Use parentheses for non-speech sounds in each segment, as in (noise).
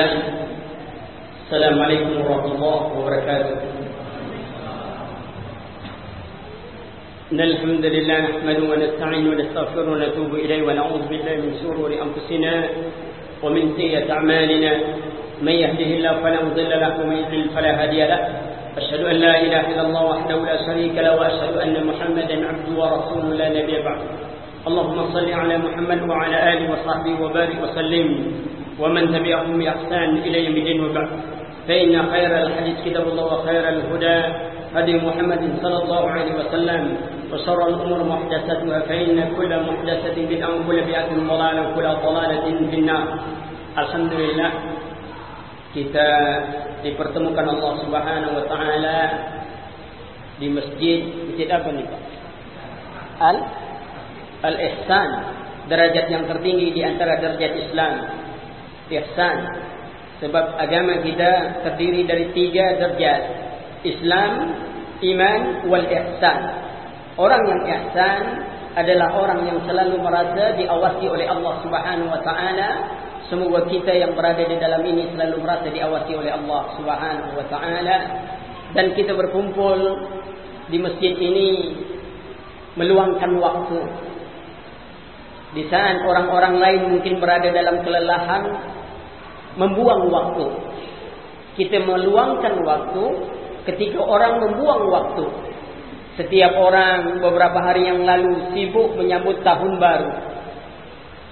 الله السلام عليكم ورحمة الله وبركاته إن الحمد لله نحمده ونستعين ونستغفر ونتوب إليه ونعوذ بالله من شرور أنفسنا ومن سيئة أعمالنا من يهده الله فلا مضل له ومن يضلل فلا هادي له أشهد أن لا إله إلا الله وحده لا شريك له وأشهد أن محمدا عبده ورسوله لا نبي بعده اللهم صل على محمد وعلى آله وصحبه وبارك وسلم ومن تبعهم بإحسان إلى يوم الدين وبعد فإن خير الحديث كتاب الله وخير الهدى هدي محمد صلى الله عليه وسلم وشر الأمور محدثاتها فإن كل محدثة بدعة وكل بدعة ضلالة وكل ضلالة في النار الحمد لله kita dipertemukan Allah Subhanahu wa taala di masjid masjid apa nih Pak? Al Al Ihsan, derajat yang tertinggi di antara derajat Islam. Ihsan. Sebab agama kita terdiri dari tiga derajat. Islam, iman, wal ihsan. Orang yang ihsan adalah orang yang selalu merasa diawasi oleh Allah Subhanahu wa taala Semoga kita yang berada di dalam ini selalu merasa diawasi oleh Allah Subhanahu wa taala dan kita berkumpul di masjid ini meluangkan waktu. Di saat orang-orang lain mungkin berada dalam kelelahan membuang waktu. Kita meluangkan waktu ketika orang membuang waktu. Setiap orang beberapa hari yang lalu sibuk menyambut tahun baru.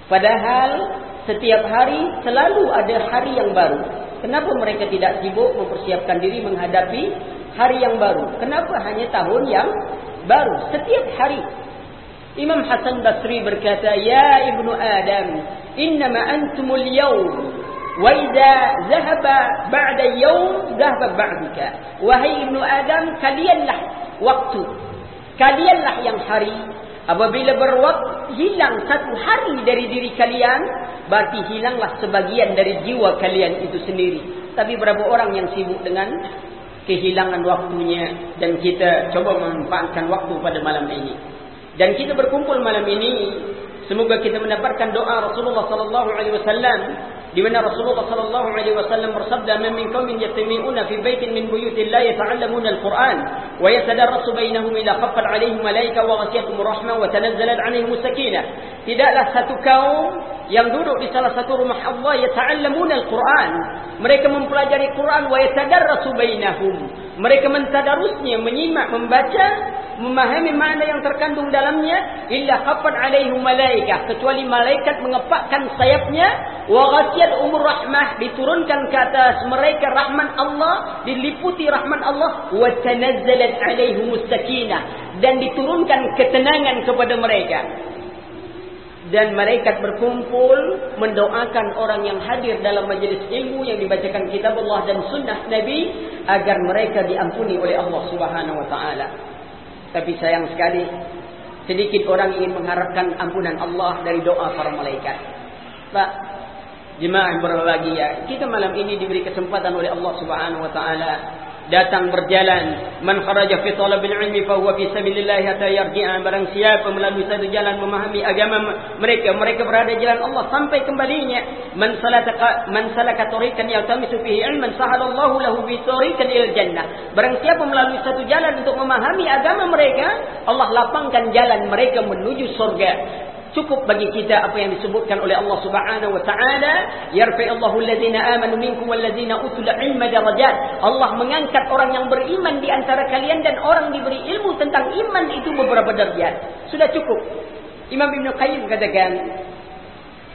Padahal setiap hari selalu ada hari yang baru. Kenapa mereka tidak sibuk mempersiapkan diri menghadapi hari yang baru? Kenapa hanya tahun yang baru? Setiap hari. Imam Hasan Basri berkata, Ya Ibnu Adam, innama antumul yawm. Wa idza zahaba ba'da yawm, zahaba ba'duka. Wahai Ibnu Adam, kalianlah waktu. Kalianlah yang hari. Apabila berwaktu hilang satu hari dari diri kalian, berarti hilanglah sebagian dari jiwa kalian itu sendiri. Tapi berapa orang yang sibuk dengan kehilangan waktunya dan kita coba memanfaatkan waktu pada malam ini. Dan kita berkumpul malam ini semoga kita mendapatkan doa Rasulullah sallallahu alaihi wasallam di mana Rasulullah sallallahu alaihi wasallam bersabda man min qaumin yastami'una fi baitin min buyutillah yata'allamuna al-Qur'an wa yatadarrasu bainahum ila khaffat alaihim malaika wa ghashiyatuhum rahmah wa tanazzalat alaihim sakinah tidaklah satu kaum yang duduk di salah satu rumah Allah yata'allamuna al-Qur'an. Mereka mempelajari Quran wa yatadarrasu bainahum. Mereka mentadarusnya menyimak membaca memahami makna yang terkandung dalamnya. Illa khaffat alaihim malaika kecuali malaikat mengepakkan sayapnya. Wa ghasiyat umur rahmah. Diturunkan ke atas mereka rahman Allah. Diliputi rahman Allah. Wa tanazzalat alaihim sakinah. Dan diturunkan ketenangan kepada mereka dan malaikat berkumpul mendoakan orang yang hadir dalam majlis ilmu yang dibacakan kitab Allah dan sunnah Nabi agar mereka diampuni oleh Allah Subhanahu wa taala. Tapi sayang sekali sedikit orang ingin mengharapkan ampunan Allah dari doa para malaikat. Pak, jemaah berbahagia, kita malam ini diberi kesempatan oleh Allah Subhanahu wa taala datang berjalan. Man kharaja fi talabil ilmi fa huwa fi sabilillah hatta yarji'a. Barang siapa melalui satu jalan memahami agama mereka mereka berada jalan Allah sampai kembalinya. Man salaka man salaka tariqan yaltamisu fihi ilman sahalallahu lahu bi tariqan ila jannah. Barang siapa melalui satu jalan untuk memahami agama mereka Allah lapangkan jalan mereka menuju surga cukup bagi kita apa yang disebutkan oleh Allah Subhanahu wa taala. Yarfa'ullahu allazina amanu minkum wallazina utul ilma darajat. Allah mengangkat orang yang beriman di antara kalian dan orang diberi ilmu tentang iman itu beberapa derajat sudah cukup. Imam Ibn Qayyim katakan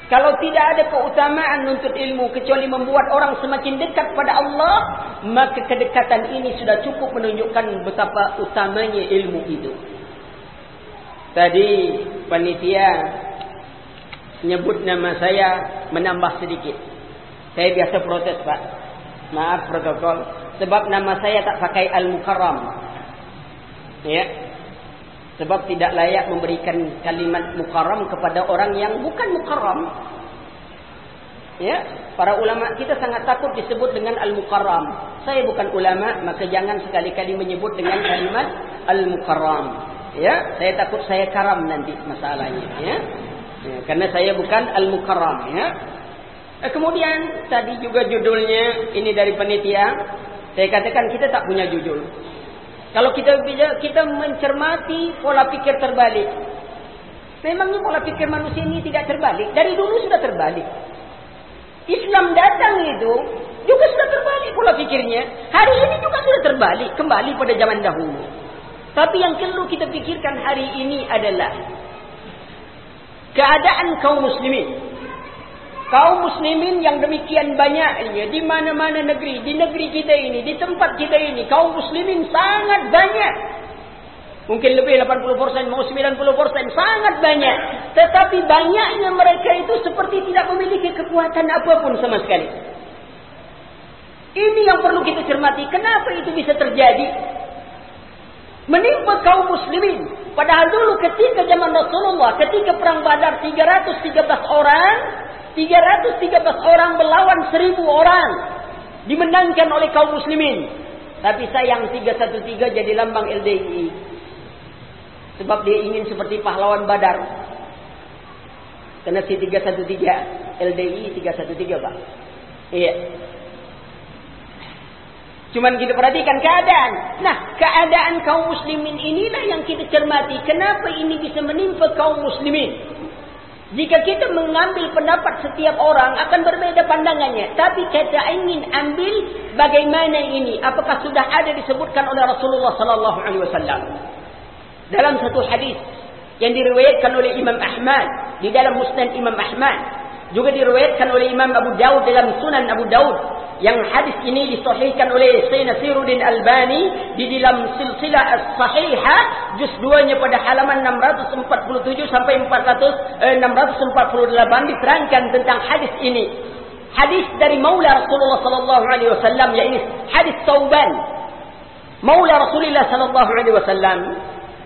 kalau tidak ada keutamaan untuk ilmu kecuali membuat orang semakin dekat pada Allah maka kedekatan ini sudah cukup menunjukkan betapa utamanya ilmu itu Tadi panitia menyebut nama saya menambah sedikit. Saya biasa protes Pak. Maaf protokol. Sebab nama saya tak pakai Al-Mukarram. Ya. Sebab tidak layak memberikan kalimat Mukarram kepada orang yang bukan Mukarram. Ya. Para ulama kita sangat takut disebut dengan Al-Mukarram. Saya bukan ulama, maka jangan sekali-kali menyebut dengan kalimat Al-Mukarram ya saya takut saya karam nanti masalahnya ya, ya karena saya bukan al mukarram ya Eh, kemudian tadi juga judulnya ini dari penitia. Saya katakan kita tak punya judul. Kalau kita kita mencermati pola pikir terbalik. Memangnya pola pikir manusia ini tidak terbalik? Dari dulu sudah terbalik. Islam datang itu juga sudah terbalik pola pikirnya. Hari ini juga sudah terbalik kembali pada zaman dahulu. Tapi yang perlu kita pikirkan hari ini adalah keadaan kaum muslimin kaum muslimin yang demikian banyaknya di mana-mana negeri, di negeri kita ini, di tempat kita ini, kaum muslimin sangat banyak. Mungkin lebih 80%, mau 90%, sangat banyak. Tetapi banyaknya mereka itu seperti tidak memiliki kekuatan apapun sama sekali. Ini yang perlu kita cermati. Kenapa itu bisa terjadi? Menimpa kaum muslimin. Padahal dulu ketika zaman Rasulullah, ketika perang badar 313 orang, 313 orang melawan 1000 orang dimenangkan oleh kaum muslimin. Tapi sayang 313 jadi lambang LDI sebab dia ingin seperti pahlawan badar. Karena si 313 LDI 313 Pak. Iya Cuman kita perhatikan keadaan. Nah, keadaan kaum muslimin inilah yang kita cermati. Kenapa ini bisa menimpa kaum muslimin? Jika kita mengambil pendapat setiap orang akan berbeza pandangannya. Tapi kita ingin ambil bagaimana ini. Apakah sudah ada disebutkan oleh Rasulullah sallallahu alaihi wasallam. Dalam satu hadis yang diriwayatkan oleh Imam Ahmad di dalam Musnad Imam Ahmad, juga diriwayatkan oleh Imam Abu Daud dalam Sunan Abu Daud yang hadis ini disahihkan oleh Sayyid Nasiruddin Albani di dalam silsilah as-sahihah juz 2-nya pada halaman 647 sampai 400 eh, 648 diterangkan tentang hadis ini. Hadis dari Maula Rasulullah sallallahu alaihi wasallam yaitu hadis Tauban. Maula Rasulullah sallallahu alaihi wasallam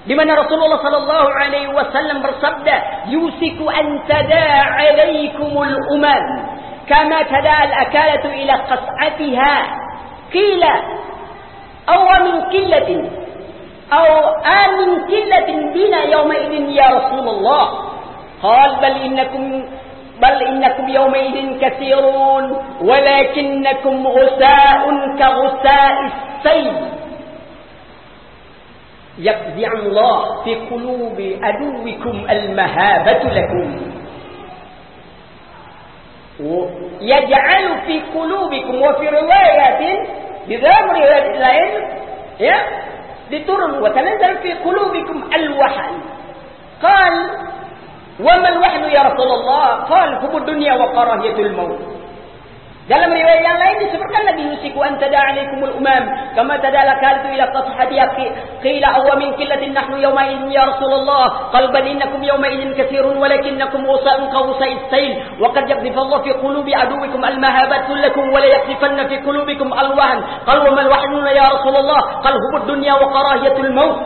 Di mana Rasulullah sallallahu alaihi wasallam bersabda, "Yusiku an tadaa alaikumul umam kama tadaa al-akalatu ila qas'atiha." Qila, "Aw min qillatin aw an min qillatin bina yawma idin ya Rasulullah." Qal bal innakum بل إنكم يومئذ كثيرون ولكنكم غساء كغساء السيل يقذع الله في قلوب عدوكم المهابة لكم. ويجعل في قلوبكم وفي رواية بذلك رواية العلم لترم وتنزل في قلوبكم الوحي. قال وما الوحل يا رسول الله؟ قال حب الدنيا وكراهية الموت. Dalam riwayat yang lain disebutkan Nabi yusiku an tada alaikumul umam kama tada lakaltu ila qashhati qila aw min qillatin nahnu yawma idin ya Rasulullah qal bal innakum yawma idin katsirun walakinnakum usa'un qawsa'is sayl wa qad yaqdhifu fi qulubi aduwikum al mahabatu lakum wa la yaqdhifanna fi qulubikum al wahn qal wa mal wahnun ya Rasulullah qal hubud dunya wa karahiyatul maut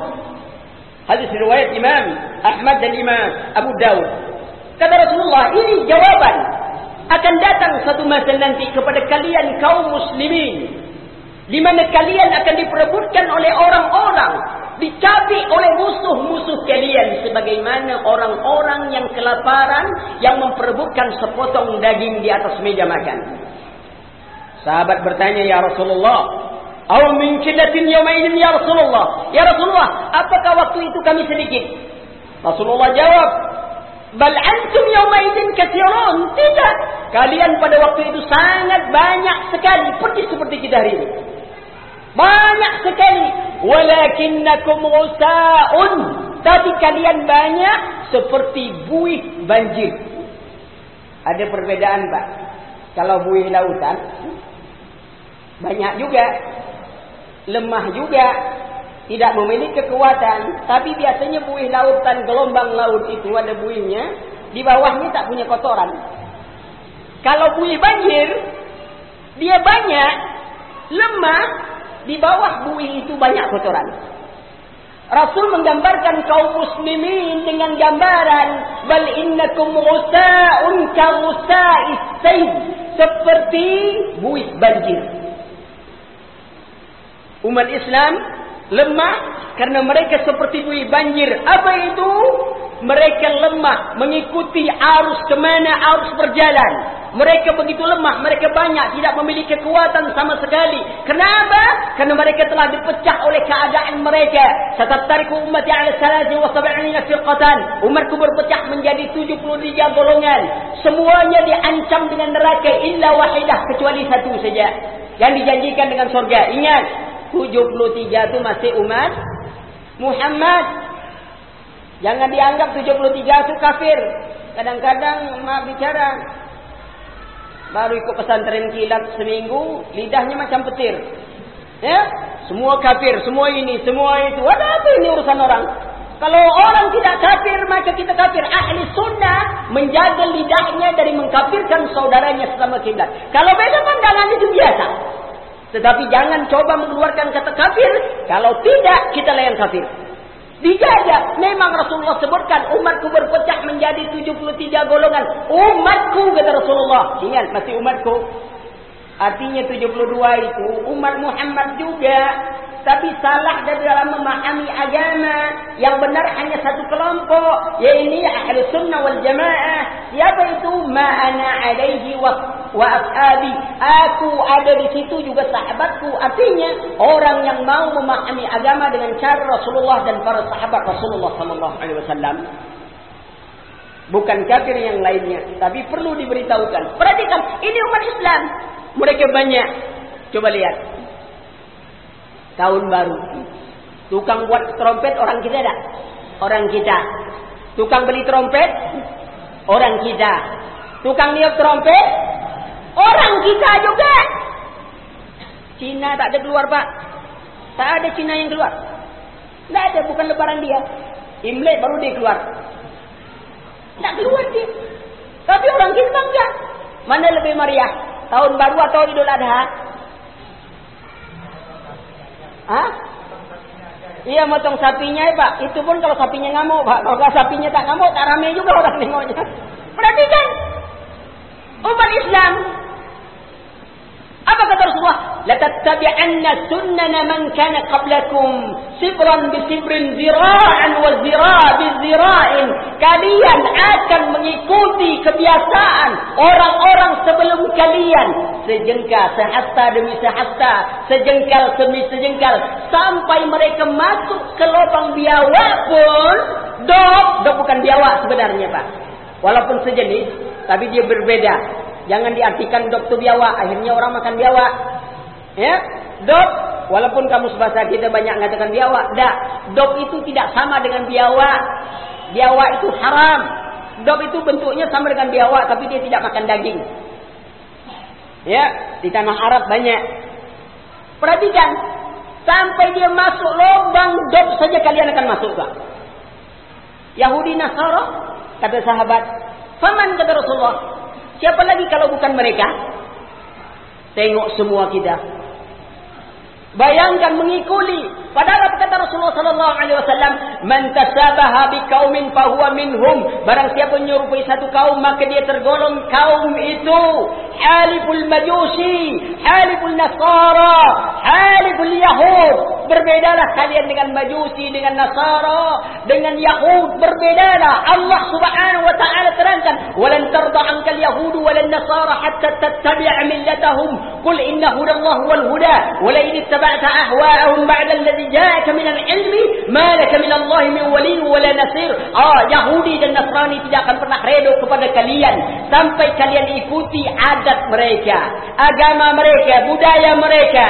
Hadis riwayat Imam Ahmad dan Imam Abu Dawud kata Rasulullah ini jawaban akan datang satu masa nanti kepada kalian kaum muslimin di mana kalian akan diperebutkan oleh orang-orang dicabik oleh musuh-musuh kalian sebagaimana orang-orang yang kelaparan yang memperebutkan sepotong daging di atas meja makan. Sahabat bertanya ya Rasulullah aw min kidatin yawmaidin ya Rasulullah? Ya Rasulullah apakah waktu itu kami sedikit? Rasulullah jawab Bal antum yaumaidin katsirun. Tidak. Kalian pada waktu itu sangat banyak sekali pergi seperti kita hari ini. Banyak sekali. Walakinnakum usa'un. Tapi kalian banyak seperti buih banjir. Ada perbedaan, Pak. Kalau buih lautan banyak juga. Lemah juga tidak memiliki kekuatan, tapi biasanya buih lautan gelombang laut itu ada buihnya, di bawahnya tak punya kotoran. Kalau buih banjir, dia banyak, lemah, di bawah buih itu banyak kotoran. Rasul menggambarkan kaum muslimin dengan gambaran bal innakum usa'un ka usa'is seperti buih banjir. Umat Islam lemah karena mereka seperti buih banjir. Apa itu? Mereka lemah mengikuti arus kemana arus berjalan. Mereka begitu lemah, mereka banyak tidak memiliki kekuatan sama sekali. Kenapa? Karena mereka telah dipecah oleh keadaan mereka. Satattariku ummati ala salati wa sab'ina firqatan. Umatku berpecah menjadi 73 golongan. Semuanya diancam dengan neraka illa wahidah kecuali satu saja. Yang dijanjikan dengan surga. Ingat, 73 itu masih umat Muhammad. Jangan dianggap 73 itu kafir. Kadang-kadang maaf bicara. Baru ikut pesantren kilat seminggu, lidahnya macam petir. Ya? Semua kafir, semua ini, semua itu. Ada apa ini urusan orang? Kalau orang tidak kafir, maka kita kafir. Ahli sunnah menjaga lidahnya dari mengkafirkan saudaranya sesama kilat. Kalau beda pandangan itu biasa. Tetapi jangan coba mengeluarkan kata kafir. Kalau tidak, kita yang kafir. Dijaga. Memang Rasulullah sebutkan umatku berpecah menjadi 73 golongan. Umatku kata Rasulullah. Ingat masih umatku. Artinya 72 itu umat Muhammad juga. Tapi salah dari dalam memahami agama. Yang benar hanya satu kelompok. Yaitu ahli sunnah wal jamaah. Siapa itu? Ma'ana alaihi wa, wa ashabi. Aku ada di situ juga sahabatku. Artinya orang yang mau memahami agama dengan cara Rasulullah dan para sahabat Rasulullah sallallahu alaihi wasallam. Bukan kafir yang lainnya. Tapi perlu diberitahukan. Perhatikan. Ini umat Islam. Mereka banyak. Coba lihat tahun baru. Tukang buat trompet orang kita tak? Orang kita. Tukang beli trompet orang kita. Tukang niup trompet orang kita juga. Cina tak ada keluar pak. Tak ada Cina yang keluar. Tak ada bukan lebaran dia. Imlek baru dia keluar. Tak keluar dia. Tapi orang kita bangga. Mana lebih meriah? Tahun baru atau Idul Adha? Hah? Iya motong sapinya ya pak. Itu pun kalau sapinya ngamuk pak. Kalau sapinya tak ngamuk tak ramai juga orang nengoknya. Perhatikan. Umat Islam Rasulullah? Latattabi'anna sunnana man kana qablakum sibran bi sibrin zira'an wa zira' bi zira'in. Kalian akan mengikuti kebiasaan orang-orang sebelum kalian. Sejengkal, sehasta demi sehasta, sejengkal demi sejengkal sampai mereka masuk ke lubang biawak pun dok, dok bukan biawak sebenarnya, Pak. Walaupun sejenis, tapi dia berbeda. Jangan diartikan dok itu biawak. Akhirnya orang makan biawak. Ya, dok. Walaupun kamu sebahasa kita banyak mengatakan biawak. Tak. Dok itu tidak sama dengan biawak. Biawak itu haram. Dok itu bentuknya sama dengan biawak. Tapi dia tidak makan daging. Ya, di tanah Arab banyak. Perhatikan. Sampai dia masuk lubang dok saja kalian akan masuk. Pak. Yahudi Nasara. Kata sahabat. Faman kata Rasulullah. Siapa lagi kalau bukan mereka? Tengok semua kita. Bayangkan mengikuti. Padahal apa kata Rasulullah wasallam, "Man tasabaha biqaumin fa huwa minhum." Barang siapa menyerupai satu kaum maka dia tergolong kaum itu. Haliful Majusi, haliful Nasara, haliful Yahud. Berbedalah kalian dengan Majusi, dengan Nasara, dengan Yahud. Berbedalah. Allah Subhanahu wa taala terangkan, "Walan tarda 'ankal yahudu walan nasara hatta tattabi'a millatahum." Qul inna hudallahi wal huda, wa la in اتبعت أهواءهم بعد الذي جاءك من العلم ما لك من الله من ولي ولا نصير ah Yahudi dan Nasrani tidak akan pernah redha kepada kalian sampai kalian ikuti adat mereka agama mereka budaya mereka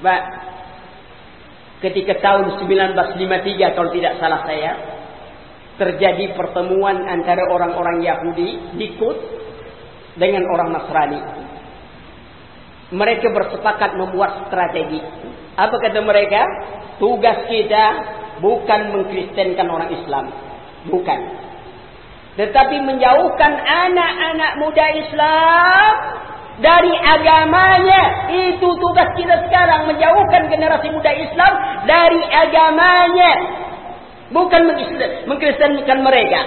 Baik. Ketika tahun 1953 kalau tidak salah saya terjadi pertemuan antara orang-orang Yahudi ikut dengan orang Nasrani mereka bersepakat membuat strategi. Apa kata mereka? Tugas kita bukan mengkristenkan orang Islam. Bukan. Tetapi menjauhkan anak-anak muda Islam dari agamanya. Itu tugas kita sekarang. Menjauhkan generasi muda Islam dari agamanya. Bukan mengkristenkan mereka.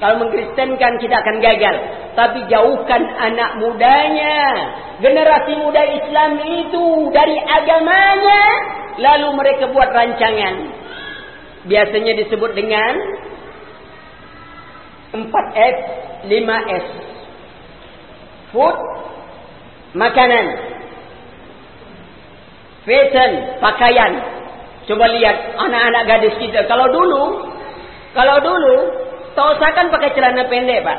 Kalau mengkristenkan kita akan gagal. Tapi jauhkan anak mudanya. Generasi muda Islam itu dari agamanya. Lalu mereka buat rancangan. Biasanya disebut dengan 4F, 5S. Food, makanan. Fashion, pakaian. Coba lihat anak-anak gadis kita. Kalau dulu, kalau dulu, tak usahkan pakai celana pendek, Pak.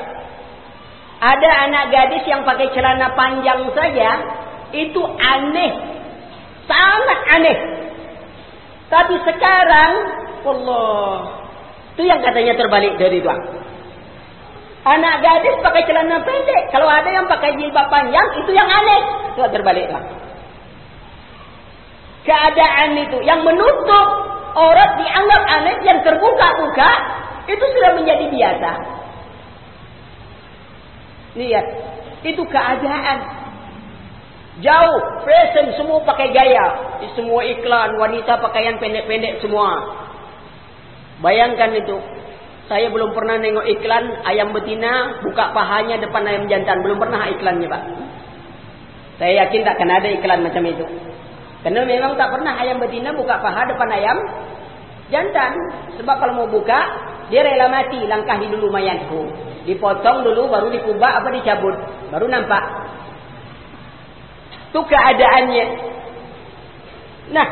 Ada anak gadis yang pakai celana panjang saja, itu aneh. Sangat aneh. Tapi sekarang, Allah, itu yang katanya terbalik dari itu. Anak gadis pakai celana pendek. Kalau ada yang pakai jilbab panjang, itu yang aneh. Itu terbalik. Keadaan itu yang menutup orang dianggap aneh, yang terbuka-buka, itu sudah menjadi biasa. Lihat, itu keadaan. Jauh, fashion semua pakai gaya. Semua iklan, wanita pakaian pendek-pendek semua. Bayangkan itu. Saya belum pernah nengok iklan ayam betina buka pahanya depan ayam jantan. Belum pernah iklannya Pak. Saya yakin tak akan ada iklan macam itu. Karena memang tak pernah ayam betina buka paha depan ayam jantan. Sebab kalau mau buka, dia rela mati. Langkahi dulu mayatku. Dipotong dulu, baru dikubak apa dicabut. Baru nampak. Itu keadaannya. Nah,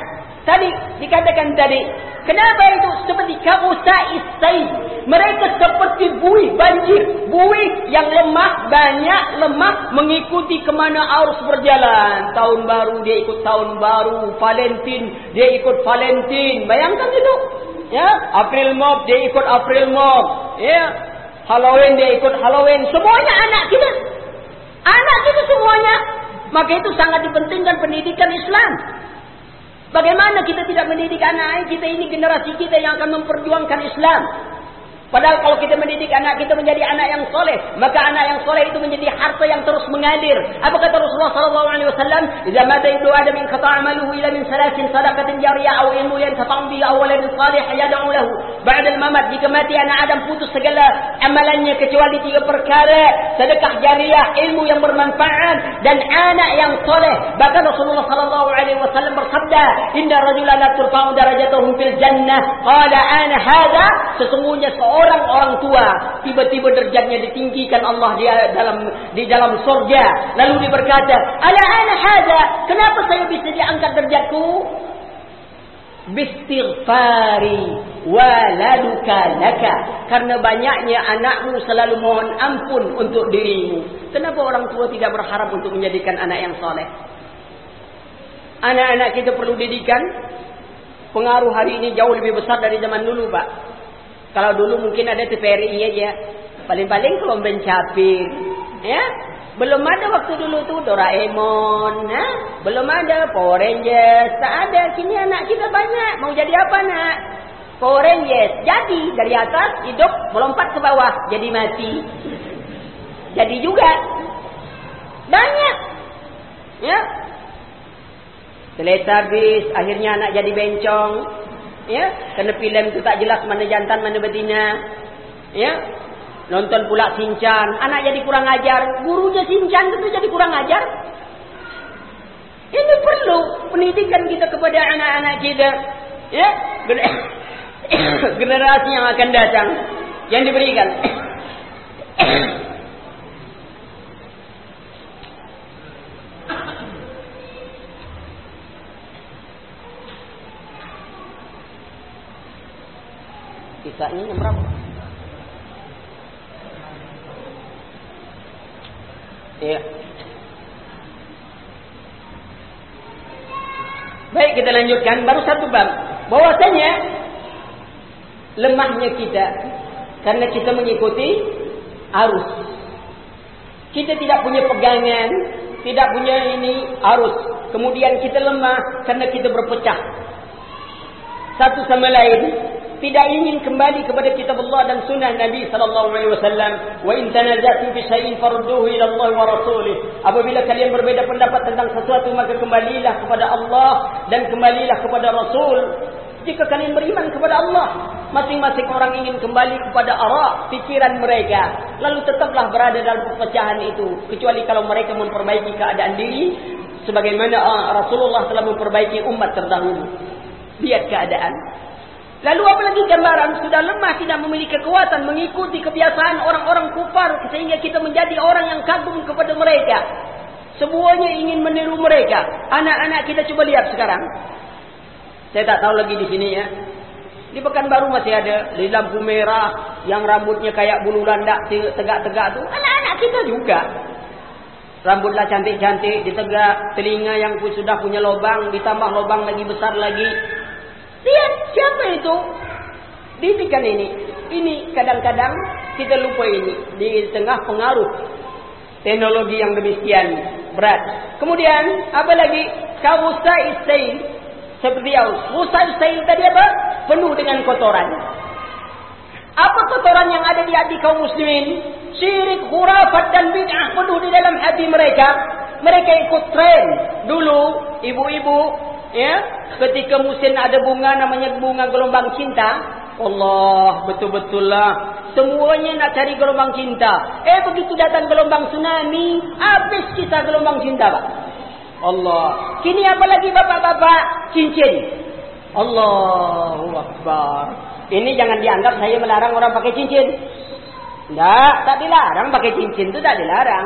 tadi dikatakan tadi Kenapa itu seperti kabusa isai? Mereka seperti buih banjir. Buih yang lemah, banyak lemah mengikuti kemana arus berjalan. Tahun baru dia ikut tahun baru. Valentin dia ikut Valentin. Bayangkan itu. Ya, April Mop dia ikut April Mop. Ya, Halloween dia ikut Halloween. Semuanya anak kita. Anak kita semuanya. Maka itu sangat dipentingkan pendidikan Islam. Bagaimana kita tidak mendidik anak kita ini generasi kita yang akan memperjuangkan Islam. Padahal kalau kita mendidik anak kita menjadi anak yang soleh, maka anak yang soleh itu menjadi harta yang terus mengalir. Apa kata Rasulullah sallallahu alaihi wasallam? "Idza mata ibnu adam min qata' amaluhu ila min salasin sadaqatin jariyah aw ilmu yanfa'u bihi aw waladin salih yad'u lahu." Ba'da al-mamat jika mati anak Adam putus segala amalannya kecuali tiga perkara, sedekah jariyah, ilmu yang bermanfaat dan anak yang soleh. Bahkan Rasulullah sallallahu alaihi wasallam bersabda, "Inna rajulan la turfa'u darajatuhu fil jannah." Qala ana hadha sesungguhnya seorang orang orang tua tiba-tiba derajatnya ditinggikan Allah di dalam di dalam surga lalu dia berkata ala ana hada? Kenapa saya bisa diangkat derajatku bistighfari waladuka laka. Karena banyaknya anakmu selalu mohon ampun untuk dirimu. Kenapa orang tua tidak berharap untuk menjadikan anak yang soleh? Anak-anak kita perlu didikan? Pengaruh hari ini jauh lebih besar dari zaman dulu pak kalau dulu mungkin ada TVRI aja. Paling-paling kelomben capir. Ya. Belum ada waktu dulu tu Doraemon. Ha? Belum ada Power Rangers. Tak ada. Kini anak kita banyak. Mau jadi apa nak? Power Rangers. Jadi dari atas hidup melompat ke bawah. Jadi mati. Jadi juga. Banyak. Ya. Habis. Akhirnya anak jadi bencong ya kerana filem itu tak jelas mana jantan mana betina. Ya nonton pula sincan. Anak jadi kurang ajar. Gurunya sincan itu jadi kurang ajar. Ini perlu pendidikan kita kepada anak-anak kita. Ya (coughs) generasi yang akan datang. Yang diberikan (coughs) Kisahnya yang berapa? Iya. Lanjutkan baru satu bab. Bahwasanya lemahnya kita karena kita mengikuti arus. Kita tidak punya pegangan, tidak punya ini arus. Kemudian kita lemah karena kita berpecah. Satu sama lain tidak ingin kembali kepada kitab Allah dan sunnah Nabi sallallahu alaihi wasallam. Wa in tanaza'tum fi shay'in farudduhu ila Allah wa rasulih. Apabila kalian berbeza pendapat tentang sesuatu maka kembalilah kepada Allah dan kembalilah kepada Rasul. Jika kalian beriman kepada Allah masing-masing orang ingin kembali kepada arah pikiran mereka. Lalu tetaplah berada dalam perpecahan itu. Kecuali kalau mereka memperbaiki keadaan diri sebagaimana ah, Rasulullah telah memperbaiki umat terdahulu. Lihat keadaan Lalu apa lagi gambaran sudah lemah tidak memiliki kekuatan mengikuti kebiasaan orang-orang kufar sehingga kita menjadi orang yang kagum kepada mereka. Semuanya ingin meniru mereka. Anak-anak kita coba lihat sekarang. Saya tak tahu lagi di sini ya. Di Pekanbaru masih ada di lampu merah yang rambutnya kayak bulu landak tegak-tegak tu. Anak-anak kita juga. Rambutlah cantik-cantik, ditegak, telinga yang sudah punya lubang, ditambah lubang lagi besar lagi. Lihat siapa itu? Didikan ini. Ini kadang-kadang kita lupa ini di tengah pengaruh teknologi yang demikian berat. Kemudian apa lagi? Kawusa istail seperti aus. Musa istail tadi apa? Penuh dengan kotoran. Apa kotoran yang ada di hati kaum muslimin? Syirik, hurafat dan bid'ah penuh di dalam hati mereka. Mereka ikut tren. Dulu ibu-ibu ya, ketika musim ada bunga namanya bunga gelombang cinta, Allah betul-betul lah Semuanya nak cari gelombang cinta. Eh begitu datang gelombang tsunami, habis kita gelombang cinta, Pak. Allah. Kini apa lagi bapak-bapak? Cincin. Allahu Akbar. Ini jangan dianggap saya melarang orang pakai cincin. Tak, tak dilarang pakai cincin itu tak dilarang.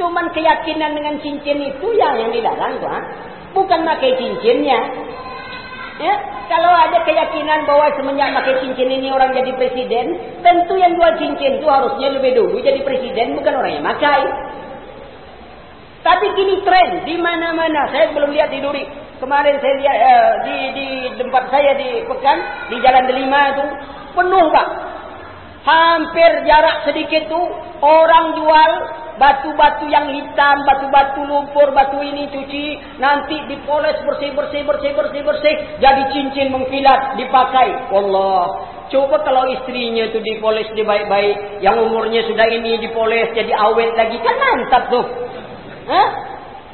Cuman keyakinan dengan cincin itu yang yang dilarang, Pak. Bukan pakai cincinnya. Ya, kalau ada keyakinan bahwa semenjak pakai cincin ini orang jadi presiden, tentu yang jual cincin itu harusnya lebih dulu jadi presiden, bukan orang yang pakai. Tapi kini tren di mana-mana. Saya belum lihat di Duri. Kemarin saya lihat uh, di di tempat saya di Pekan, di Jalan Delima itu penuh pak. Hampir jarak sedikit tu orang jual batu-batu yang hitam, batu-batu lumpur, batu ini cuci, nanti dipoles bersih bersih bersih jadi cincin mengkilat dipakai. Allah, coba kalau istrinya tu dipoles di baik-baik, yang umurnya sudah ini dipoles jadi awet lagi, kan mantap tuh. Hah?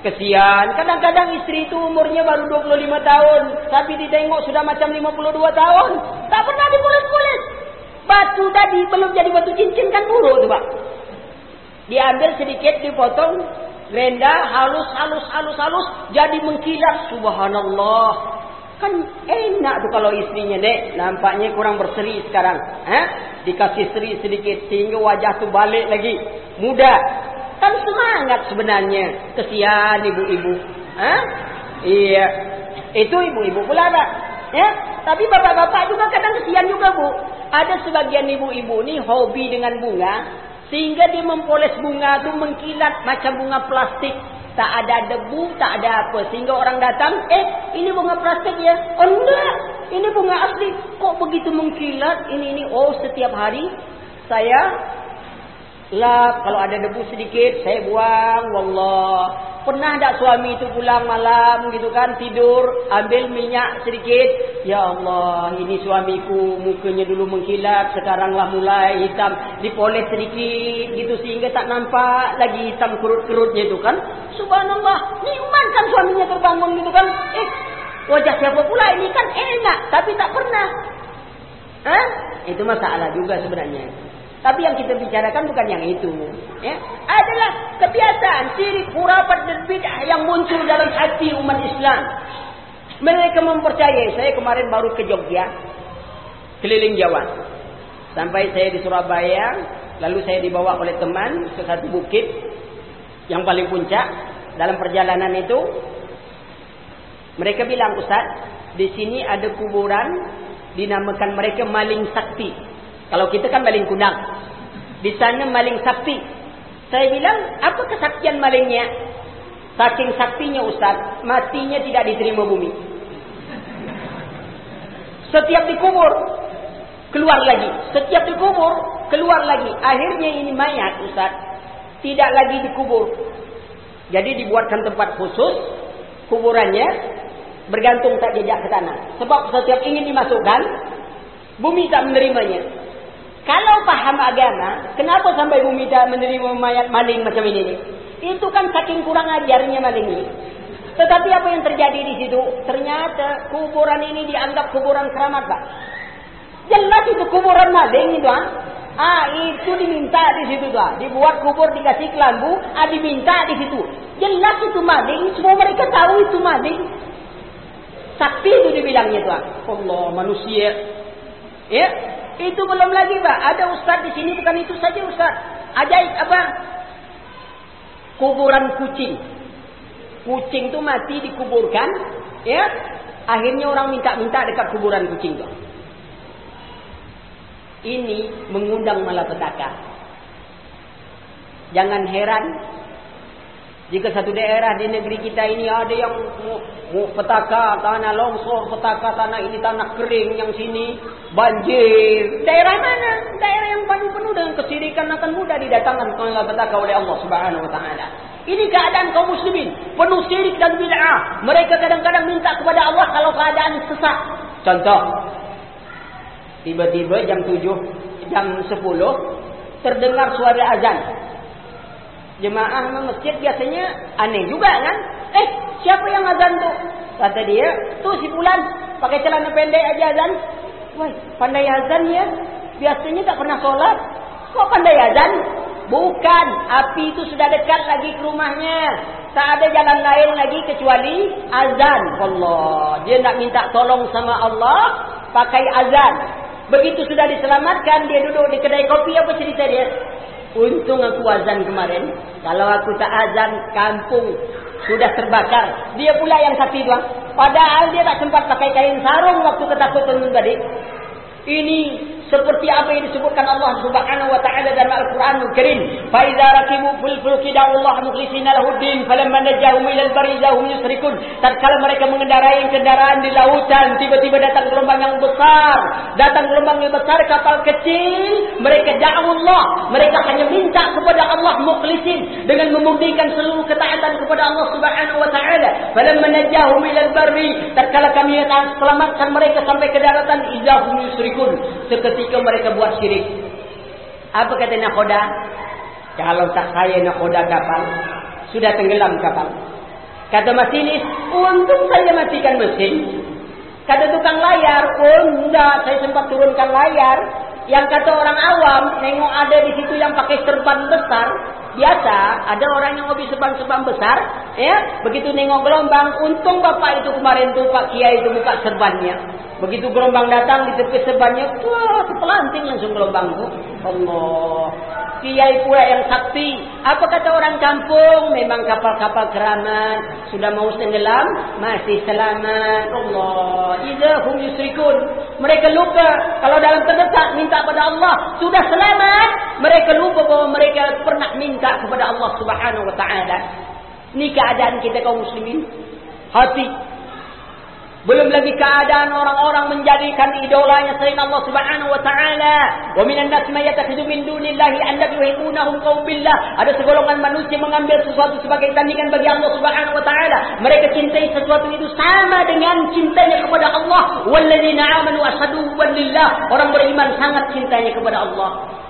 Kesian, kadang-kadang istri itu umurnya baru 25 tahun, tapi ditengok sudah macam 52 tahun, tak pernah dipoles-poles. Batu tadi belum jadi batu cincin kan buruk tu pak. Diambil sedikit, dipotong, rendah, halus, halus, halus, halus, jadi mengkilat. Subhanallah. Kan enak tu kalau istrinya, Nek. Nampaknya kurang berseri sekarang. Eh? Dikasih seri sedikit, sehingga wajah tu balik lagi. Muda. Kan semangat sebenarnya. Kesian ibu-ibu. Eh? Iya. Itu ibu-ibu pula tak? Ya? Tapi bapak-bapak juga kadang kesian juga, Bu. Ada sebagian ibu-ibu ni hobi dengan bunga. Sehingga dia mempoles bunga tu mengkilat macam bunga plastik. Tak ada debu, tak ada apa. Sehingga orang datang, eh ini bunga plastik ya? Oh enggak, ini bunga asli. Kok begitu mengkilat? Ini, ini, oh setiap hari saya lap. Kalau ada debu sedikit, saya buang. Wallah. Pernah tak suami itu pulang malam gitu kan tidur ambil minyak sedikit. Ya Allah ini suamiku mukanya dulu mengkilap sekaranglah mulai hitam. Dipoles sedikit gitu sehingga tak nampak lagi hitam kerut-kerutnya itu kan. Subhanallah nikmat kan suaminya terbangun gitu kan. Eh wajah siapa pula ini kan enak tapi tak pernah. Hah? Itu masalah juga sebenarnya. Tapi yang kita bicarakan bukan yang itu. Ya? Adalah kebiasaan syirik, hurafat dan bid'ah yang muncul dalam hati umat Islam. Mereka mempercayai. Saya kemarin baru ke Jogja. Keliling Jawa. Sampai saya di Surabaya. Lalu saya dibawa oleh teman ke satu bukit. Yang paling puncak. Dalam perjalanan itu. Mereka bilang, Ustaz. Di sini ada kuburan. Dinamakan mereka maling sakti. Kalau kita kan maling kunang. Di sana maling sakti. Saya bilang, apa kesaktian malingnya? Saking saktinya Ustaz, matinya tidak diterima bumi. Setiap dikubur, keluar lagi. Setiap dikubur, keluar lagi. Akhirnya ini mayat Ustaz. Tidak lagi dikubur. Jadi dibuatkan tempat khusus. Kuburannya bergantung tak jejak ke tanah. Sebab setiap ingin dimasukkan, bumi tak menerimanya. Kalau paham agama, kenapa sampai bumi tak menerima mayat maling macam ini? Itu kan saking kurang ajarnya maling ini. Tetapi apa yang terjadi di situ? Ternyata kuburan ini dianggap kuburan keramat, Pak. Jelas itu kuburan maling itu, ah. Ah, itu diminta di situ tuh. Dibuat kubur dikasih kelambu, ah diminta di situ. Jelas itu maling, semua mereka tahu itu maling. Sakti itu dibilangnya tuan. Allah manusia. Ya, itu belum lagi pak. Ada ustaz di sini bukan itu saja ustaz. Ajaib apa? Kuburan kucing. Kucing tu mati dikuburkan, ya. Akhirnya orang minta-minta dekat kuburan kucing tu. Ini mengundang malapetaka. Jangan heran jika satu daerah di negeri kita ini ada yang petaka tanah longsor, petaka tanah ini tanah kering yang sini banjir. Daerah mana? Daerah yang penuh-penuh dengan kesirikan akan mudah didatangkan oleh petaka oleh Allah Subhanahu wa taala. Ini keadaan kaum muslimin, penuh syirik dan bid'ah. Mereka kadang-kadang minta kepada Allah kalau keadaan sesat. Contoh. Tiba-tiba jam 7, jam 10 terdengar suara azan. Jemaah masjid biasanya aneh juga kan? Eh, siapa yang azan tu? Kata dia, tu si Fulan pakai celana pendek aja azan. Wah, pandai azan ya. Biasanya tak pernah solat. Kok pandai azan? Bukan, api itu sudah dekat lagi ke rumahnya. Tak ada jalan lain lagi kecuali azan. Allah, dia nak minta tolong sama Allah pakai azan. Begitu sudah diselamatkan, dia duduk di kedai kopi apa cerita dia? Untung aku azan kemarin. Kalau aku tak azan, kampung sudah terbakar. Dia pula yang sakti tuan. Padahal dia tak sempat pakai kain sarung waktu ketakutan tadi. Ini seperti apa yang disebutkan Allah Subhanahu wa taala dalam Al-Qur'an Al-Karim fa idza rakibu fil fulki Allah mukhlishina lahu din falamma najahum ila al-barri lahum yusrikun. Tatkala mereka mengendarai kendaraan di lautan tiba-tiba datang gelombang yang besar. Datang gelombang yang besar kapal kecil mereka da'u Allah. Mereka hanya minta kepada Allah mukhlishin dengan memurnikan seluruh ketaatan kepada Allah Subhanahu wa taala. Falamma najahum ila al-barri tatkala kami selamatkan mereka sampai ke daratan idahum yusrikun ketika mereka buat syirik. Apa kata nakhoda? Kalau tak saya nakhoda kapal, sudah tenggelam kapal. Kata masinis, untung saya matikan mesin. Kata tukang layar, oh enggak, saya sempat turunkan layar. Yang kata orang awam, nengok ada di situ yang pakai serban besar. Biasa, ada orang yang hobi serban-serban besar. ya Begitu nengok gelombang, untung bapak itu kemarin tuh Pak Kiai itu buka serbannya. Begitu gelombang datang di tepi sebanyak, wah, kepelanting langsung gelombang itu. Allah. Kiai pula yang sakti. Apa kata orang kampung? Memang kapal-kapal keramat. Sudah mau tenggelam, masih selamat. Allah. Izahum yusrikun. Mereka lupa. Kalau dalam terdekat minta kepada Allah. Sudah selamat. Mereka lupa bahawa mereka pernah minta kepada Allah subhanahu wa ta'ala. Ini keadaan kita kaum muslimin. Hati belum lagi keadaan orang-orang menjadikan idolanya selain Allah Subhanahu wa taala. Wa minan nas may yattakhidhu min dunillahi annabiyyu yuhibbunahum qaum billah. Ada segolongan manusia mengambil sesuatu sebagai tandingan bagi Allah Subhanahu wa taala. Mereka cintai sesuatu itu sama dengan cintanya kepada Allah. Walladzina amanu ashadu lillah. Orang beriman sangat cintanya kepada Allah.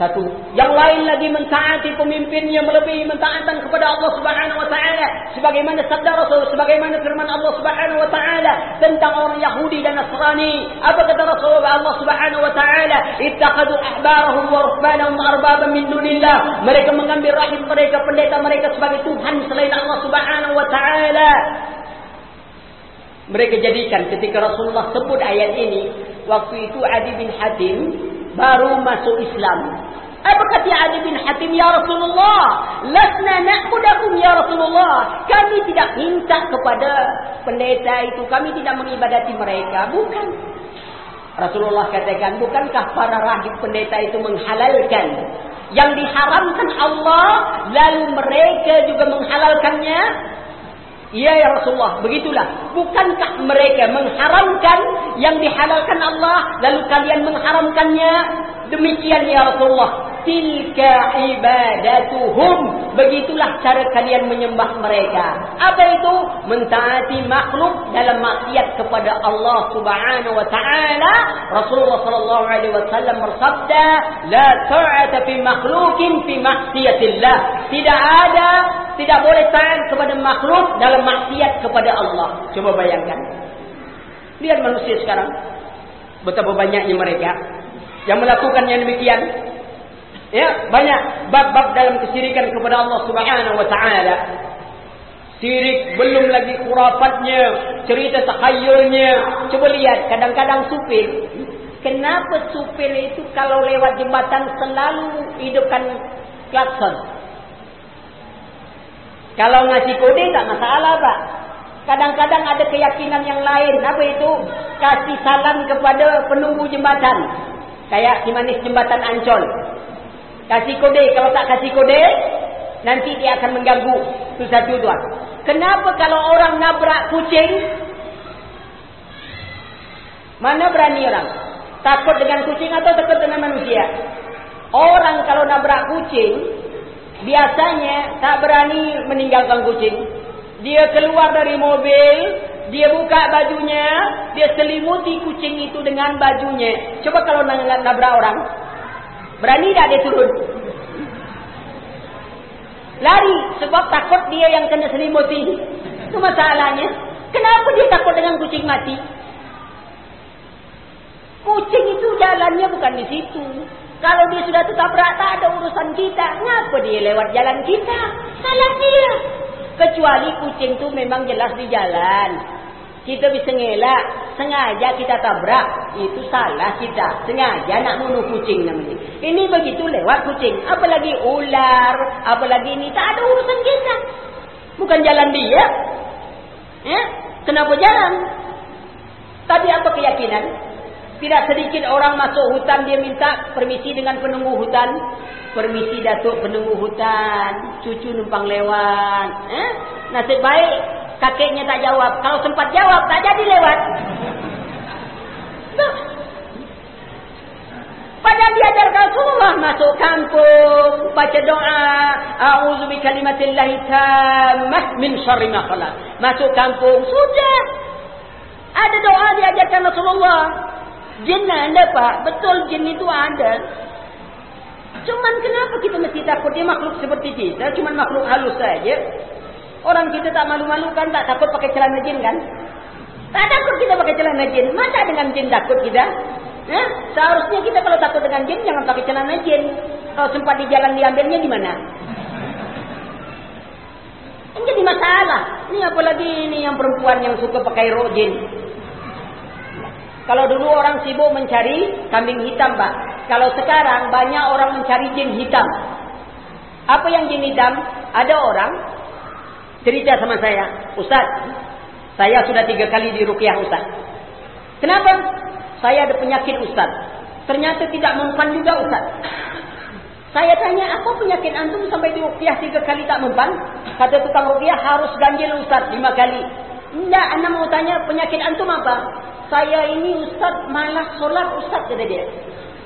Satu. Yang lain lagi mentaati pemimpinnya melebihi mentaatan kepada Allah Subhanahu wa taala. Sebagaimana sabda Rasul, sebagaimana firman Allah Subhanahu wa taala tentang orang Yahudi dan Nasrani. Apa kata Rasulullah Allah Subhanahu wa taala? Ittakhadhu ahbarahum wa ruhbanahum arbaban min dunillah. Mereka mengambil rahim mereka, pendeta mereka sebagai Tuhan selain Allah Subhanahu wa taala. Mereka jadikan ketika Rasulullah sebut ayat ini, waktu itu Adi bin Hatim baru masuk Islam. Apa kata Ali bin Hatim ya Rasulullah? Lasna na'budakum ya Rasulullah. Kami tidak minta kepada pendeta itu, kami tidak mengibadati mereka, bukan. Rasulullah katakan, bukankah para rahib pendeta itu menghalalkan yang diharamkan Allah lalu mereka juga menghalalkannya? Iya ya Rasulullah, begitulah. Bukankah mereka mengharamkan yang dihalalkan Allah lalu kalian mengharamkannya? Demikian ya Rasulullah tilka ibadatuhum. Begitulah cara kalian menyembah mereka. Apa itu? Mentaati makhluk dalam maksiat kepada Allah Subhanahu wa taala. Rasulullah sallallahu alaihi wasallam bersabda la ta'ata fi makhlukin fi maksiatillah. Tidak ada tidak boleh taat kepada makhluk dalam maksiat kepada Allah. Coba bayangkan. Lihat manusia sekarang. Betapa banyaknya mereka yang melakukan yang demikian Ya, banyak bab-bab dalam kesyirikan kepada Allah Subhanahu wa taala. Sirik belum lagi kurafatnya, cerita takhayulnya. Cuba lihat, kadang-kadang supir. Kenapa supir itu kalau lewat jembatan selalu hidupkan klakson? Kalau ngasih kode tak masalah pak. Kadang-kadang ada keyakinan yang lain. Apa itu? Kasih salam kepada penunggu jembatan. Kayak di manis jembatan Ancol. Kasih kode. Kalau tak kasih kode, nanti dia akan mengganggu. Itu satu tuan. Kenapa kalau orang nabrak kucing? Mana berani orang? Takut dengan kucing atau takut dengan manusia? Orang kalau nabrak kucing, biasanya tak berani meninggalkan kucing. Dia keluar dari mobil, dia buka bajunya, dia selimuti kucing itu dengan bajunya. Coba kalau nabrak orang, berani tak dia turun? Lari sebab takut dia yang kena selimuti. Itu masalahnya. Kenapa dia takut dengan kucing mati? Kucing itu jalannya bukan di situ. Kalau dia sudah tertabrak tak ada urusan kita. Kenapa dia lewat jalan kita? Salah dia. Kecuali kucing itu memang jelas di jalan. Kita bisa ngelak. Sengaja kita tabrak. Itu salah kita. Sengaja nak bunuh kucing namanya. Ini begitu lewat kucing. Apalagi ular. Apalagi ini. Tak ada urusan kita. Bukan jalan dia. Ya? Kenapa jalan? Tapi apa keyakinan? Tidak sedikit orang masuk hutan. Dia minta permisi dengan penunggu hutan. Permisi datuk penunggu hutan. Cucu numpang lewat. Eh? Nasib baik kakeknya tak jawab. Kalau sempat jawab, tak jadi lewat. Padahal diajar Rasulullah masuk kampung, baca doa, a'udzu bikalimatillahi tammah min syarri ma khalaq. Masuk kampung, sudah. Ada doa diajarkan Rasulullah. Jin ada Pak, betul jin itu ada. Cuman kenapa kita mesti takut dia makhluk seperti kita, cuman makhluk halus saja. Orang kita tak malu-malukan, tak takut pakai celana jin kan? Tak takut kita pakai celana jin. Masa dengan jin takut kita? Eh? Seharusnya kita kalau takut dengan jin, jangan pakai celana jin. Kalau sempat di jalan diambilnya di mana? Ini jadi masalah. Ini apalagi ini yang perempuan yang suka pakai rok jin. Kalau dulu orang sibuk mencari kambing hitam, Pak. Kalau sekarang banyak orang mencari jin hitam. Apa yang jin hitam? Ada orang cerita sama saya, Ustaz, saya sudah tiga kali di rukyah Ustaz. Kenapa? Saya ada penyakit Ustaz. Ternyata tidak mempan juga Ustaz. Saya tanya, apa penyakit antum sampai di rukyah tiga kali tak mempan? Kata tukang rukyah, harus ganjil Ustaz lima kali. Tidak, anda mau tanya penyakit antum apa? Saya ini Ustaz malas solat Ustaz, kata dia.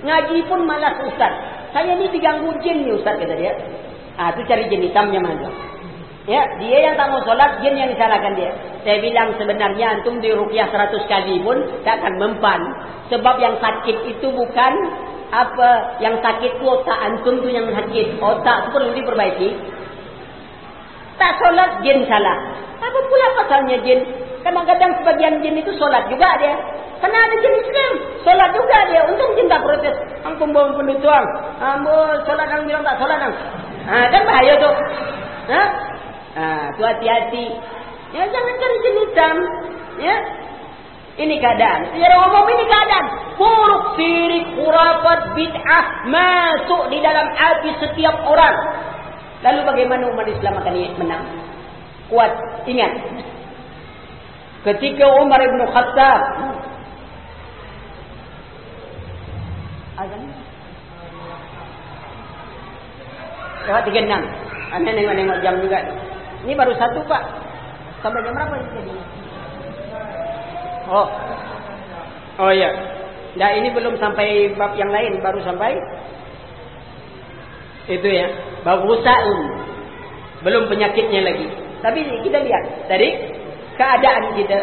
Ngaji pun malas Ustaz. Saya ini diganggu jin ni Ustaz, kata dia. Ah, tu cari jin hitamnya mana? Ya, dia yang tak mau solat, jin yang disalahkan dia. Saya bilang sebenarnya antum di rukyah seratus kali pun tak akan mempan. Sebab yang sakit itu bukan apa yang sakit itu otak antum tu yang sakit. Otak tu perlu diperbaiki. Tak solat, jin salah. Apa pula pasalnya jin? Kadang-kadang sebagian jin itu solat juga dia. Kena ada jin Islam. Solat juga dia. Untung jin tak protes. Antum bawa penutuang. Ambo solat dan bilang tak solat. Ha, kan bahaya tu. Ha? Ha, tu hati-hati. Ya jangan cari jenis hitam. Ya. Ini keadaan. Secara umum ini keadaan. Buruk sirik, kurafat, bid'ah masuk di dalam hati setiap orang. Lalu bagaimana umat Islam akan menang? Kuat. Ingat. Ketika Umar Ibn Khattab. Azan. Lewat 36. Anda nengok-nengok jam juga. Ini baru satu pak. Sampai jam berapa ini? Oh, oh ya. Nah ini belum sampai bab yang lain, baru sampai itu ya. Bab rusaun. Belum penyakitnya lagi. Tapi kita lihat tadi keadaan kita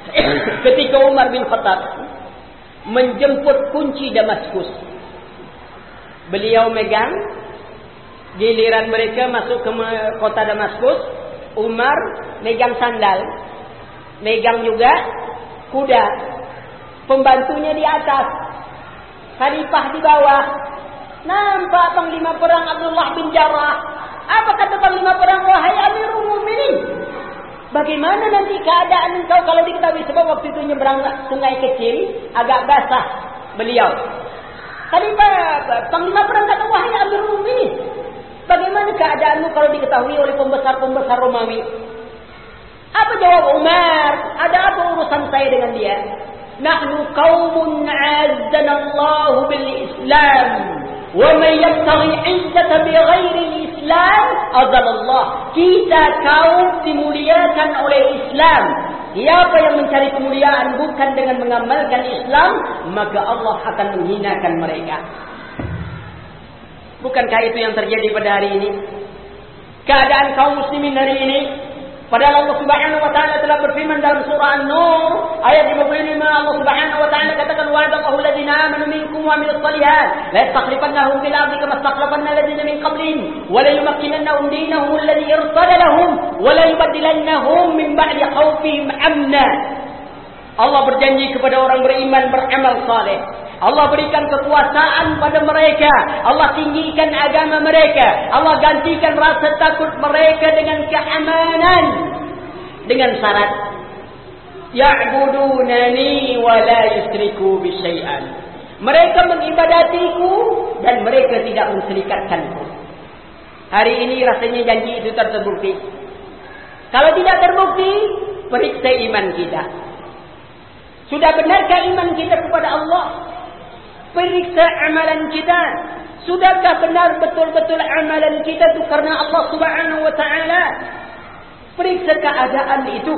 (coughs) ketika Umar bin Khattab menjemput kunci Damaskus. Beliau megang Giliran mereka masuk ke kota Damaskus, Umar megang sandal, megang juga kuda, pembantunya di atas, khalifah di bawah. Nampak panglima perang Abdullah bin Jarrah. Apa kata panglima perang? Wahai Amirul Mukminin? Bagaimana nanti keadaan engkau kalau diketahui? Sebab waktu itu nyebrang sungai kecil agak basah beliau. Tadi panglima perang kata wahai Amirul Mukminin, bagaimana keadaanmu kalau diketahui oleh pembesar-pembesar Romawi? Apa jawab Umar? Ada apa urusan saya dengan dia? Nahnu qaumun azzana Allah bil Islam. Wa man yabtaghi 'izzata bi ghairi Islam, azal Allah. Kita kaum dimuliakan oleh Islam. Siapa yang mencari kemuliaan bukan dengan mengamalkan Islam, maka Allah akan menghinakan mereka. Bukankah itu yang terjadi pada hari ini? Keadaan kaum muslimin hari ini Padahal Allah Subhanahu wa taala telah berfirman dalam surah An-Nur ayat 55 Allah Subhanahu wa taala katakan wa'ada Allahu alladziina aamanu minkum wa 'amilus shalihaat la yastakhlifannahum fil ardi kama istakhlafanna alladziina min qablihim wa la yumakkinannahum diinahum alladzi irtada lahum wa la yubaddilannahum min ba'di khawfihim amna Allah berjanji kepada orang beriman beramal saleh Allah berikan kekuasaan pada mereka. Allah tinggikan agama mereka. Allah gantikan rasa takut mereka dengan keamanan. Dengan syarat. Ya'budunani wa la yusriku bisyai'an. Mereka mengibadatiku dan mereka tidak menserikatkanku. Hari ini rasanya janji itu terbukti. Kalau tidak terbukti, periksa iman kita. Sudah benarkah iman kita kepada Allah? Periksa amalan kita. Sudahkah benar betul-betul amalan kita itu karena Allah Subhanahu wa taala? Periksa keadaan itu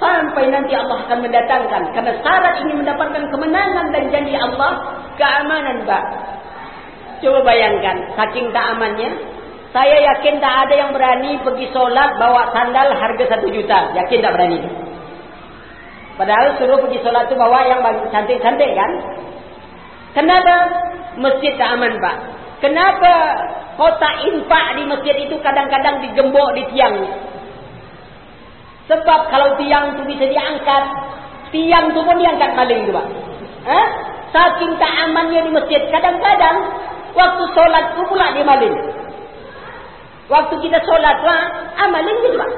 sampai nanti Allah akan mendatangkan karena syarat ini mendapatkan kemenangan dan janji Allah keamanan, Pak. Coba bayangkan, saking tak amannya, saya yakin tak ada yang berani pergi solat bawa sandal harga satu juta. Yakin tak berani? Padahal suruh pergi solat tu bawa yang cantik-cantik kan? Kenapa masjid tak aman Pak? Kenapa kotak infak di masjid itu kadang-kadang digembok di tiang? Sebab kalau tiang itu bisa diangkat, tiang itu pun diangkat maling Pak. Eh? Saking tak amannya di masjid, kadang-kadang waktu solat itu pula dia maling. Waktu kita solat Pak, ah maling gitu Pak.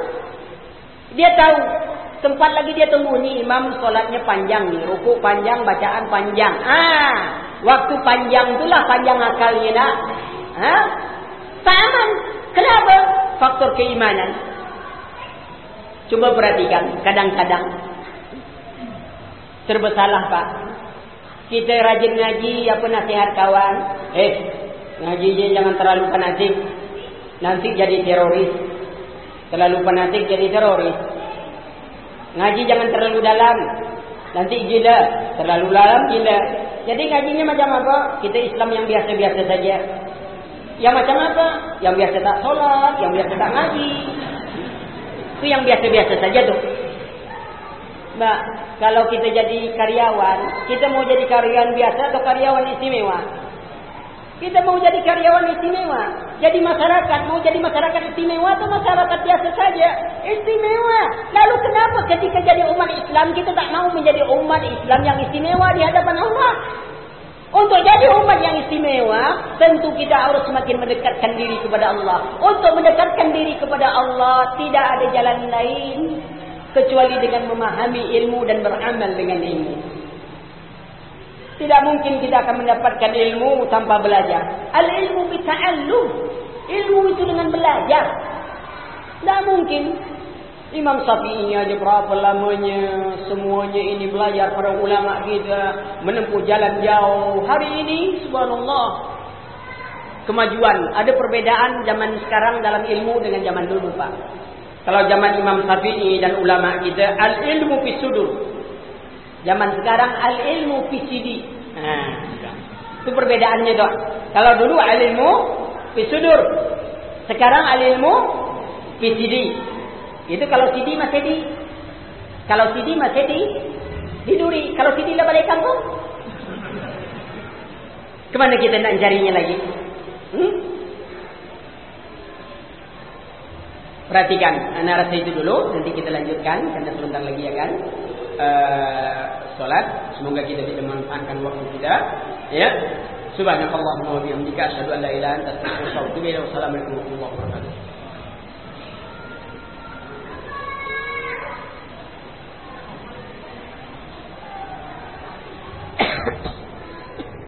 Dia tahu tempat lagi dia tunggu ni imam solatnya panjang ni, rukuk panjang, bacaan panjang. Ah, Waktu panjang itulah panjang akalnya nak. Ha? Tak aman. Kenapa? Faktor keimanan. Cuba perhatikan. Kadang-kadang. Terbesalah Pak. Kita rajin ngaji. Apa nasihat kawan? Eh. Ngaji je jangan terlalu fanatik. Nanti jadi teroris. Terlalu fanatik jadi teroris. Ngaji jangan terlalu dalam. Nanti gila. Terlalu dalam gila. Jadi ngajinya macam apa? Kita Islam yang biasa-biasa saja. Yang macam apa? Yang biasa tak solat, yang biasa tak ngaji. Itu yang biasa-biasa saja tuh. Mbak, kalau kita jadi karyawan, kita mau jadi karyawan biasa atau karyawan istimewa? Kita mau jadi karyawan istimewa. Jadi masyarakat, mau jadi masyarakat istimewa atau masyarakat biasa saja? Istimewa. Lalu kenapa ketika jadi umat Islam, kita tak mau menjadi umat Islam yang istimewa di hadapan Allah? Untuk jadi umat yang istimewa, tentu kita harus semakin mendekatkan diri kepada Allah. Untuk mendekatkan diri kepada Allah, tidak ada jalan lain kecuali dengan memahami ilmu dan beramal dengan ilmu. Tidak mungkin kita akan mendapatkan ilmu tanpa belajar. Al-ilmu bita'allum. Ilmu itu dengan belajar. Tidak mungkin. Imam Syafi'i aja berapa lamanya semuanya ini belajar para ulama kita menempuh jalan jauh. Hari ini subhanallah kemajuan. Ada perbedaan zaman sekarang dalam ilmu dengan zaman dulu, Pak. Kalau zaman Imam Syafi'i dan ulama kita al-ilmu fi sudur. Zaman sekarang al-ilmu PCD. Ha, itu perbedaannya dok. Kalau dulu al-ilmu sudur. Sekarang al-ilmu PCD. Itu kalau CD masih di kalau CD masih di di duri. Kalau CD lah balik kampung. Kemana kita nak carinya lagi? Hmm? Perhatikan, anak rasa itu dulu. Nanti kita lanjutkan. Karena sebentar lagi ya kan. Uh, solat. Semoga kita bisa memanfaatkan waktu kita. Ya. Subhanakallahumma wa bihamdika asyhadu an la ilaha illa anta astaghfiruka wa atubu ilaik. Warahmatullahi wabarakatuh.